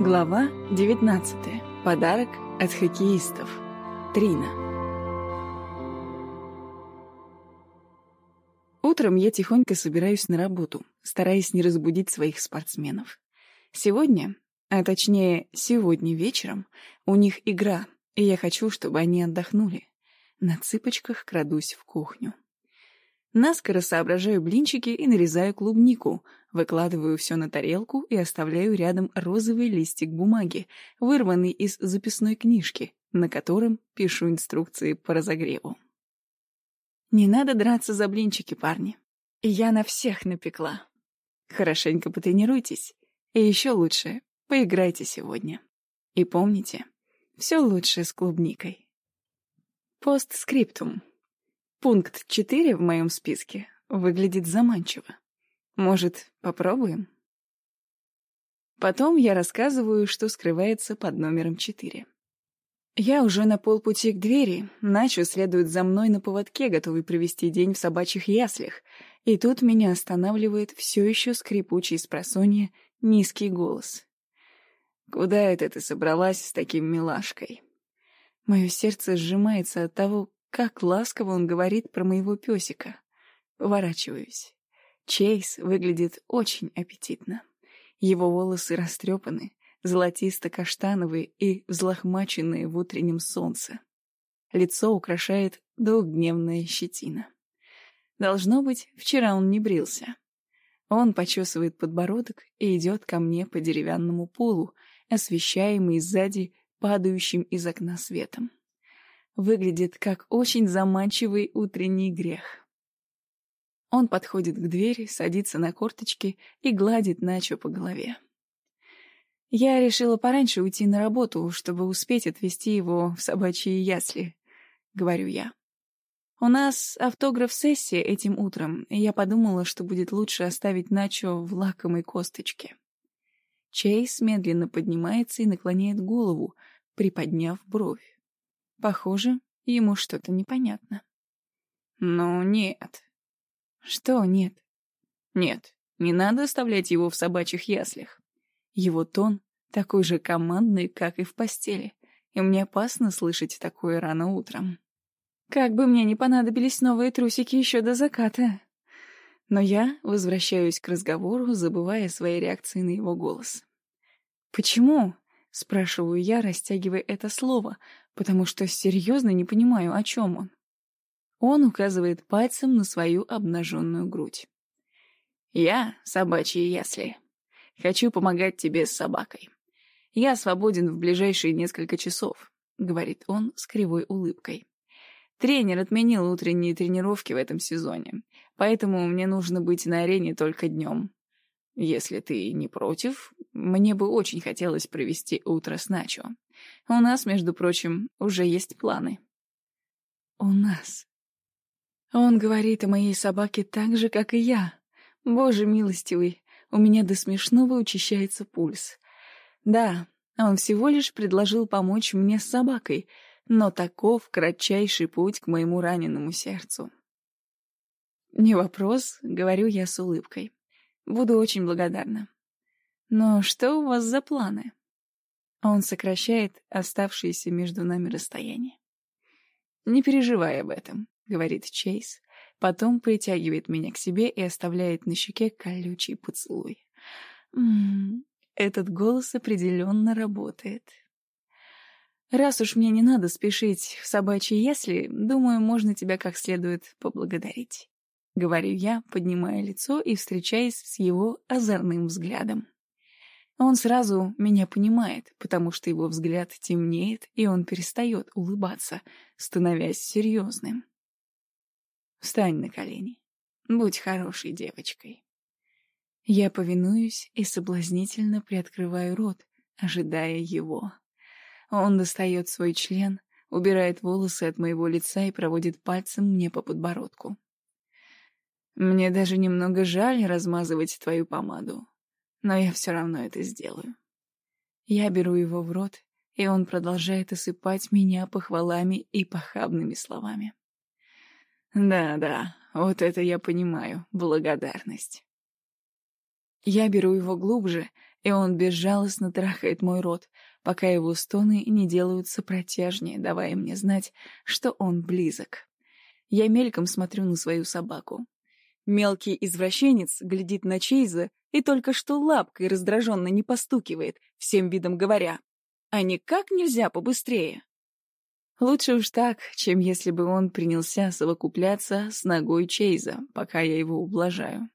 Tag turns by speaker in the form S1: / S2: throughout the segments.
S1: Глава 19. Подарок от хоккеистов. Трина. Утром я тихонько собираюсь на работу, стараясь не разбудить своих спортсменов. Сегодня, а точнее сегодня вечером, у них игра, и я хочу, чтобы они отдохнули. На цыпочках крадусь в кухню. Наскоро соображаю блинчики и нарезаю клубнику, выкладываю все на тарелку и оставляю рядом розовый листик бумаги, вырванный из записной книжки, на котором пишу инструкции по разогреву. Не надо драться за блинчики, парни. Я на всех напекла. Хорошенько потренируйтесь. И еще лучше, поиграйте сегодня. И помните, все лучше с клубникой. Постскриптум. Пункт 4 в моем списке выглядит заманчиво. Может, попробуем? Потом я рассказываю, что скрывается под номером 4. Я уже на полпути к двери, Начо следует за мной на поводке, готовый провести день в собачьих яслях, и тут меня останавливает все еще скрипучий с просонья низкий голос. «Куда это ты собралась с таким милашкой?» Мое сердце сжимается от того, как ласково он говорит про моего песика. Поворачиваюсь. Чейз выглядит очень аппетитно. Его волосы растрепаны, золотисто-каштановые и взлохмаченные в утреннем солнце. Лицо украшает двухдневная щетина. Должно быть, вчера он не брился. Он почесывает подбородок и идет ко мне по деревянному полу, освещаемый сзади падающим из окна светом выглядит как очень заманчивый утренний грех. Он подходит к двери, садится на корточки и гладит Начо по голове. Я решила пораньше уйти на работу, чтобы успеть отвезти его в собачьи ясли, говорю я. У нас автограф-сессия этим утром, и я подумала, что будет лучше оставить Начо в лакомой косточке. Чейз медленно поднимается и наклоняет голову, приподняв бровь. Похоже, ему что-то непонятно. «Ну, нет». «Что нет?» «Нет, не надо оставлять его в собачьих яслях. Его тон такой же командный, как и в постели, и мне опасно слышать такое рано утром. Как бы мне не понадобились новые трусики еще до заката». Но я возвращаюсь к разговору, забывая свои реакции на его голос. «Почему?» — спрашиваю я, растягивая это слово, потому что серьезно не понимаю, о чем он. Он указывает пальцем на свою обнаженную грудь. «Я собачьи ясли. Хочу помогать тебе с собакой. Я свободен в ближайшие несколько часов», — говорит он с кривой улыбкой. «Тренер отменил утренние тренировки в этом сезоне, поэтому мне нужно быть на арене только днем. Если ты не против, мне бы очень хотелось провести утро с Начо. У нас, между прочим, уже есть планы. У нас. Он говорит о моей собаке так же, как и я. Боже милостивый, у меня до смешного учащается пульс. Да, он всего лишь предложил помочь мне с собакой, но таков кратчайший путь к моему раненому сердцу. «Не вопрос», — говорю я с улыбкой. «Буду очень благодарна. Но что у вас за планы?» Он сокращает оставшееся между нами расстояние. «Не переживай об этом», — говорит Чейз, потом притягивает меня к себе и оставляет на щеке колючий поцелуй. М -м, этот голос определенно работает. Раз уж мне не надо спешить в собачьи ясли, думаю, можно тебя как следует поблагодарить. Говорю я, поднимая лицо и встречаясь с его озорным взглядом. Он сразу меня понимает, потому что его взгляд темнеет, и он перестает улыбаться, становясь серьезным. Встань на колени. Будь хорошей девочкой. Я повинуюсь и соблазнительно приоткрываю рот, ожидая его. Он достает свой член, убирает волосы от моего лица и проводит пальцем мне по подбородку. Мне даже немного жаль размазывать твою помаду, но я все равно это сделаю. Я беру его в рот, и он продолжает осыпать меня похвалами и похабными словами. Да-да, вот это я понимаю, благодарность. Я беру его глубже, и он безжалостно трахает мой рот, пока его стоны не делаются протяжнее, давая мне знать, что он близок. Я мельком смотрю на свою собаку. Мелкий извращенец глядит на Чейза и только что лапкой раздраженно не постукивает, всем видом говоря, «А никак нельзя побыстрее?» Лучше уж так, чем если бы он принялся совокупляться с ногой Чейза, пока я его ублажаю.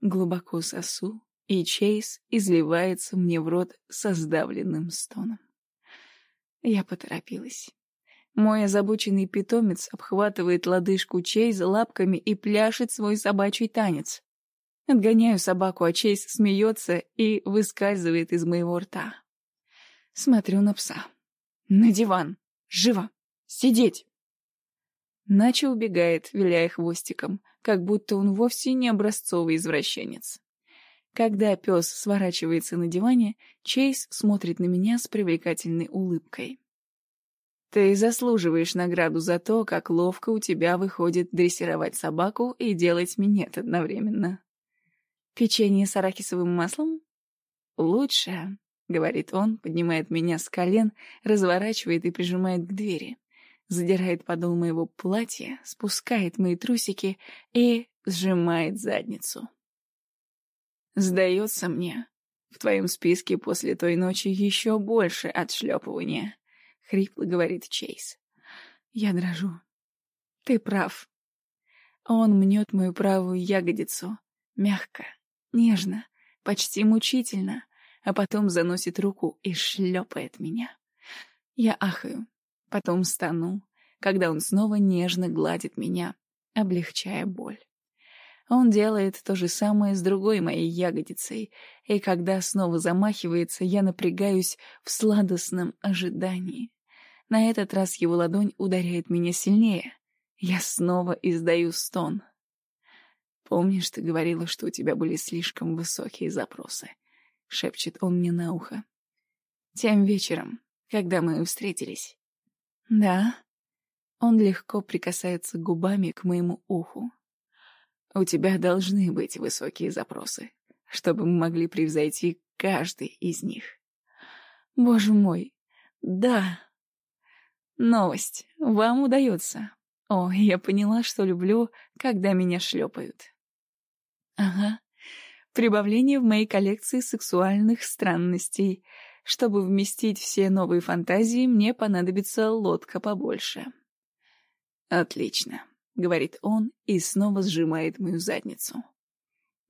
S1: Глубоко сосу, и Чейз изливается мне в рот со сдавленным стоном. Я поторопилась. Мой озабоченный питомец обхватывает лодыжку Чейза лапками и пляшет свой собачий танец. Отгоняю собаку, а Чейз смеется и выскальзывает из моего рта. Смотрю на пса. На диван. Живо! Сидеть!» Нача убегает, виляя хвостиком, как будто он вовсе не образцовый извращенец. Когда пес сворачивается на диване, Чейз смотрит на меня с привлекательной улыбкой. «Ты заслуживаешь награду за то, как ловко у тебя выходит дрессировать собаку и делать минет одновременно». «Печенье с арахисовым маслом?» «Лучше», говорит он, поднимает меня с колен, разворачивает и прижимает к двери. Задирает подол моего платья, спускает мои трусики и сжимает задницу. Сдается мне, в твоем списке после той ночи еще больше отшлепывания, хрипло говорит Чейз. Я дрожу. Ты прав. Он мнет мою правую ягодицу, мягко, нежно, почти мучительно, а потом заносит руку и шлепает меня. Я ахаю, потом стану, когда он снова нежно гладит меня, облегчая боль. Он делает то же самое с другой моей ягодицей, и когда снова замахивается, я напрягаюсь в сладостном ожидании. На этот раз его ладонь ударяет меня сильнее. Я снова издаю стон. Помнишь, ты говорила, что у тебя были слишком высокие запросы? — шепчет он мне на ухо. «Тем вечером, когда мы встретились». «Да». Он легко прикасается губами к моему уху. «У тебя должны быть высокие запросы, чтобы мы могли превзойти каждый из них». «Боже мой, да!» «Новость. Вам удается. О, я поняла, что люблю, когда меня шлепают». «Ага. Прибавление в моей коллекции сексуальных странностей. Чтобы вместить все новые фантазии, мне понадобится лодка побольше. «Отлично», — говорит он и снова сжимает мою задницу.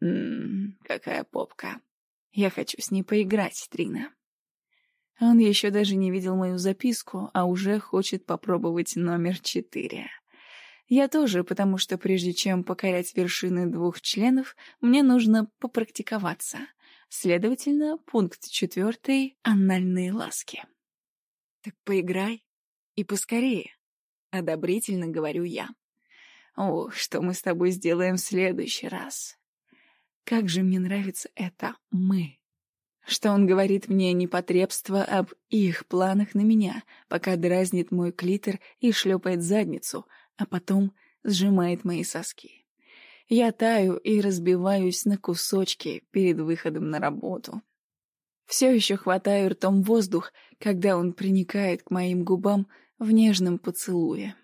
S1: «Ммм, какая попка. Я хочу с ней поиграть, Трина». Он еще даже не видел мою записку, а уже хочет попробовать номер четыре. Я тоже, потому что прежде чем покорять вершины двух членов, мне нужно попрактиковаться. Следовательно, пункт четвертый — анальные ласки. Так поиграй и поскорее, — одобрительно говорю я. О, что мы с тобой сделаем в следующий раз. Как же мне нравится это «мы». Что он говорит мне непотребство об их планах на меня, пока дразнит мой клитор и шлепает задницу — а потом сжимает мои соски. Я таю и разбиваюсь на кусочки перед выходом на работу. Все еще хватаю ртом воздух, когда он приникает к моим губам в нежном поцелуе.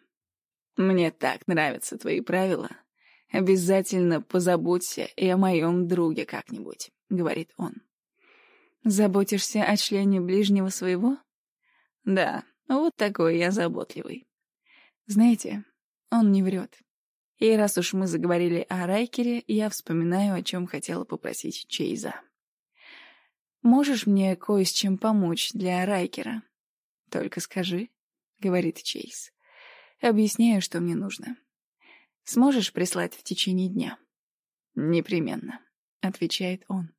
S1: «Мне так нравятся твои правила. Обязательно позаботься и о моем друге как-нибудь», — говорит он. «Заботишься о члене ближнего своего?» «Да, вот такой я заботливый. Знаете, он не врет. И раз уж мы заговорили о Райкере, я вспоминаю, о чем хотела попросить Чейза. «Можешь мне кое с чем помочь для Райкера?» «Только скажи», — говорит Чейз. «Объясняю, что мне нужно. Сможешь прислать в течение дня?» «Непременно», — отвечает он.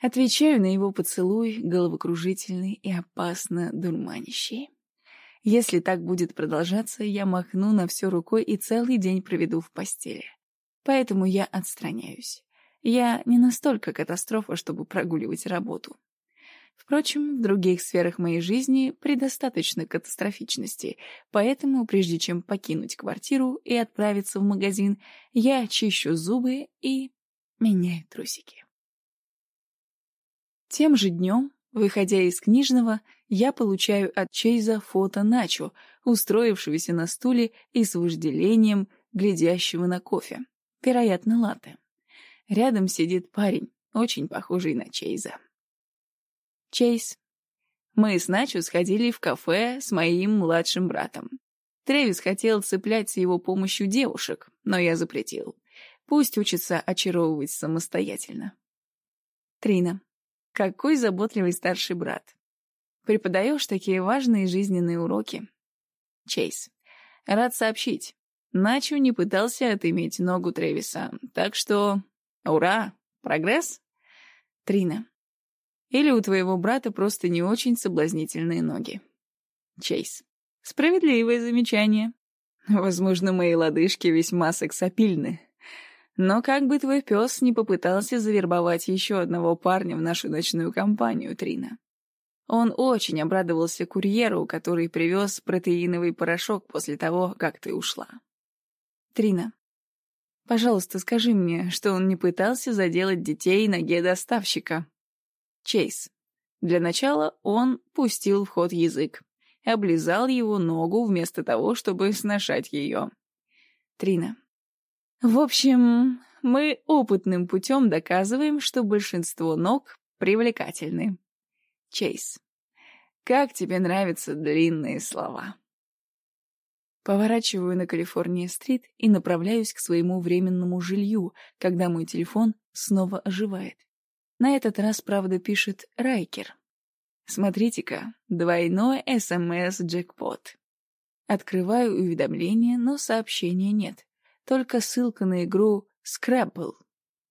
S1: Отвечаю на его поцелуй, головокружительный и опасно дурманящий. Если так будет продолжаться, я махну на все рукой и целый день проведу в постели. Поэтому я отстраняюсь. Я не настолько катастрофа, чтобы прогуливать работу. Впрочем, в других сферах моей жизни предостаточно катастрофичности, поэтому, прежде чем покинуть квартиру и отправиться в магазин, я чищу зубы и меняю трусики. Тем же днем, выходя из книжного, я получаю от Чейза фото Начо, устроившегося на стуле и с вожделением глядящего на кофе. Вероятно, латте. Рядом сидит парень, очень похожий на Чейза. Чейз. Мы с Начо сходили в кафе с моим младшим братом. Тревис хотел цеплять с его помощью девушек, но я запретил. Пусть учится очаровывать самостоятельно. Трина. Какой заботливый старший брат. Преподаешь такие важные жизненные уроки. Чейз. Рад сообщить. Начо не пытался отыметь ногу Тревиса, так что... Ура! Прогресс? Трина. Или у твоего брата просто не очень соблазнительные ноги. Чейз. Справедливое замечание. Возможно, мои лодыжки весьма сексапильны. Но как бы твой пес не попытался завербовать еще одного парня в нашу ночную компанию, Трина. Он очень обрадовался курьеру, который привез протеиновый порошок после того, как ты ушла. Трина. Пожалуйста, скажи мне, что он не пытался заделать детей ноге доставщика. Чейз. Для начала он пустил в ход язык, облизал его ногу вместо того, чтобы сношать ее. Трина. В общем, мы опытным путем доказываем, что большинство ног привлекательны. Чейз. Как тебе нравятся длинные слова? Поворачиваю на Калифорния-стрит и направляюсь к своему временному жилью, когда мой телефон снова оживает. На этот раз, правда, пишет Райкер. Смотрите-ка, двойной СМС-джекпот. Открываю уведомление, но сообщения нет. Только ссылка на игру Scrabble.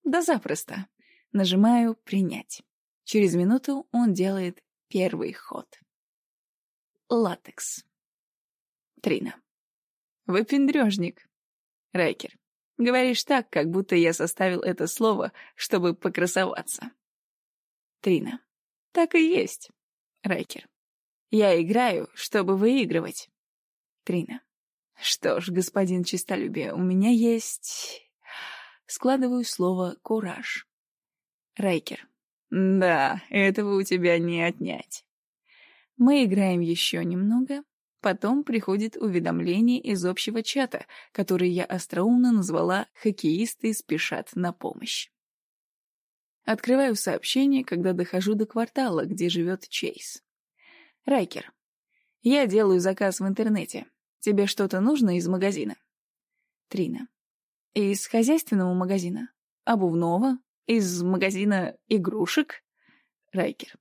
S1: Да запросто. Нажимаю «Принять». Через минуту он делает первый ход. Латекс. Трина. Выпендрежник. Райкер. Говоришь так, как будто я составил это слово, чтобы покрасоваться. Трина. Так и есть. Райкер. Я играю, чтобы выигрывать. Трина. Что ж, господин Чистолюбие, у меня есть... Складываю слово «кураж». Райкер. Да, этого у тебя не отнять. Мы играем еще немного, Потом приходит уведомление из общего чата, который я остроумно назвала «Хоккеисты спешат на помощь». Открываю сообщение, когда дохожу до квартала, где живет Чейз. Райкер. Я делаю заказ в интернете. Тебе что-то нужно из магазина? Трина. Из хозяйственного магазина? Обувного? Из магазина игрушек? Райкер.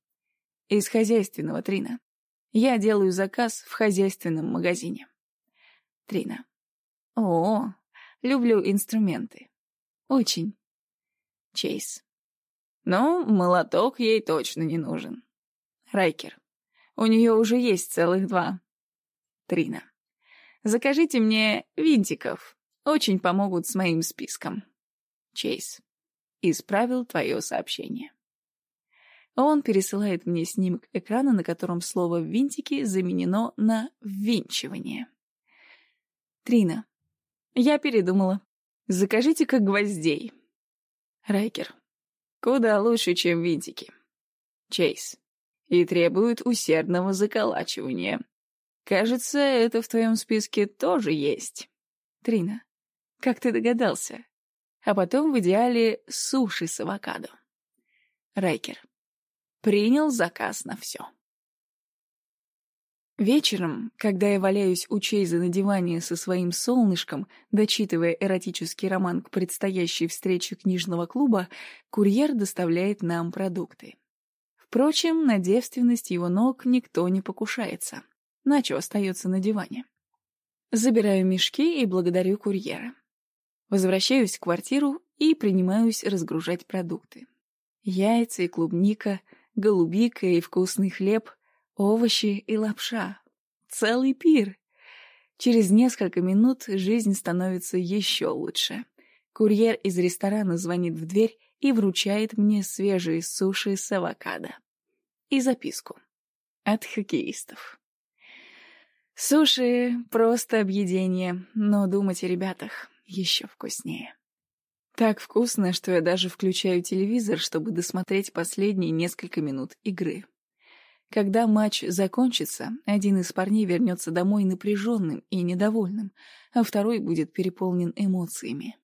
S1: Из хозяйственного, Трина. Я делаю заказ в хозяйственном магазине. Трина. О, люблю инструменты. Очень. Чейз. Ну, молоток ей точно не нужен. Райкер. У нее уже есть целых два. Трина. Закажите мне винтиков. Очень помогут с моим списком. Чейз. Исправил твое сообщение. Он пересылает мне снимок экрана, на котором слово «винтики» заменено на «ввинчивание». Трина. Я передумала. Закажите как гвоздей. Райкер. Куда лучше, чем винтики. Чейз. И требует усердного заколачивания. Кажется, это в твоем списке тоже есть. Трина. Как ты догадался? А потом в идеале суши с авокадо. Райкер принял заказ на все. Вечером, когда я валяюсь у Чейза на диване со своим солнышком, дочитывая эротический роман к предстоящей встрече книжного клуба, курьер доставляет нам продукты. Впрочем, на девственность его ног никто не покушается. Начо остается на диване. Забираю мешки и благодарю курьера. Возвращаюсь в квартиру и принимаюсь разгружать продукты. Яйца и клубника — голубика и вкусный хлеб, овощи и лапша. Целый пир. Через несколько минут жизнь становится еще лучше. Курьер из ресторана звонит в дверь и вручает мне свежие суши с авокадо. И записку. От хоккеистов. Суши — просто объедение, но думать о ребятах еще вкуснее. Так вкусно, что я даже включаю телевизор, чтобы досмотреть последние несколько минут игры. Когда матч закончится, один из парней вернется домой напряженным и недовольным, а второй будет переполнен эмоциями.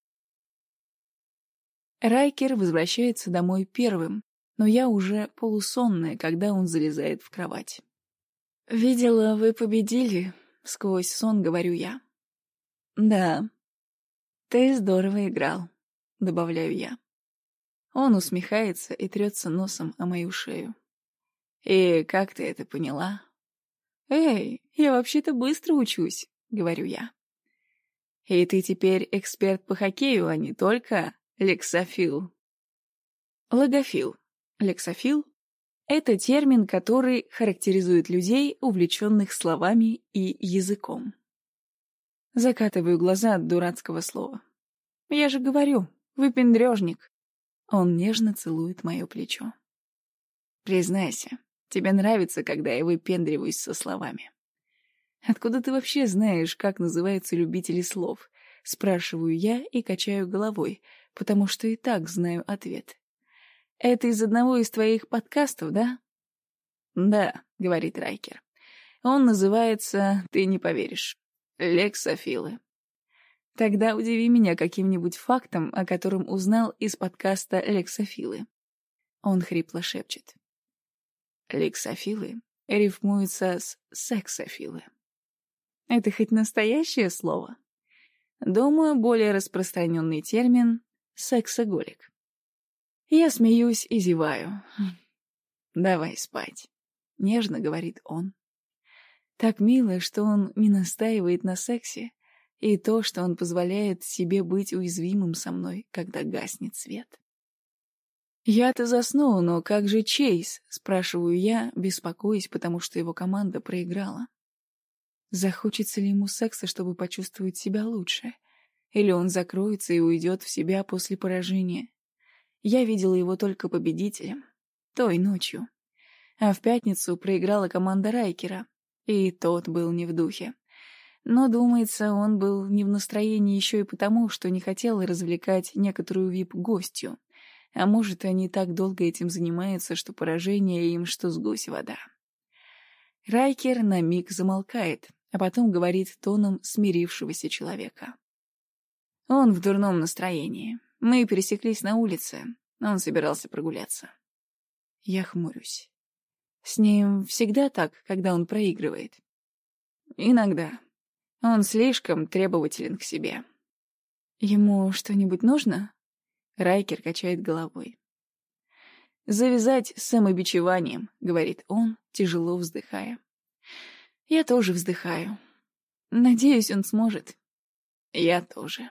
S1: Райкер возвращается домой первым, но я уже полусонная, когда он залезает в кровать. «Видела, вы победили», — сквозь сон говорю я. «Да, ты здорово играл», — добавляю я. Он усмехается и трется носом о мою шею. «И как ты это поняла?» «Эй, я вообще-то быстро учусь», — говорю я. «И ты теперь эксперт по хоккею, а не только лексофил». Логофил. Лексофил — это термин, который характеризует людей, увлеченных словами и языком. Закатываю глаза от дурацкого слова. «Я же говорю, выпендрежник». Он нежно целует мое плечо. «Признайся, тебе нравится, когда я выпендриваюсь со словами?» «Откуда ты вообще знаешь, как называются любители слов?» Спрашиваю я и качаю головой, потому что и так знаю ответ. «Это из одного из твоих подкастов, да?» «Да», — говорит Райкер. «Он называется «Ты не поверишь». Лексофилы. Тогда удиви меня каким-нибудь фактом, о котором узнал из подкаста «Лексофилы». Он хрипло шепчет. Лексофилы рифмуются с сексофилы. Это хоть настоящее слово? Думаю, более распространенный термин — сексоголик. Я смеюсь и зеваю. «Давай спать», — нежно говорит он. Так мило, что он не настаивает на сексе, и то, что он позволяет себе быть уязвимым со мной, когда гаснет свет. «Я-то засну, но как же Чейз?» — спрашиваю я, беспокоясь, потому что его команда проиграла. Захочется ли ему секса, чтобы почувствовать себя лучше? Или он закроется и уйдет в себя после поражения? Я видела его только победителем. Той ночью. А в пятницу проиграла команда Райкера. И тот был не в духе. Но, думается, он был не в настроении еще и потому, что не хотел развлекать некоторую вип-гостью. А может, они так долго этим занимаются, что поражение им что с гусь вода. Райкер на миг замолкает, а потом говорит тоном смирившегося человека. Он в дурном настроении. Мы пересеклись на улице. Он собирался прогуляться. Я хмурюсь. С ним всегда так, когда он проигрывает. Иногда. Он слишком требователен к себе. Ему что-нибудь нужно? Райкер качает головой. «Завязать с самобичеванием», — говорит он, тяжело вздыхая. Я тоже вздыхаю. Надеюсь, он сможет. Я тоже.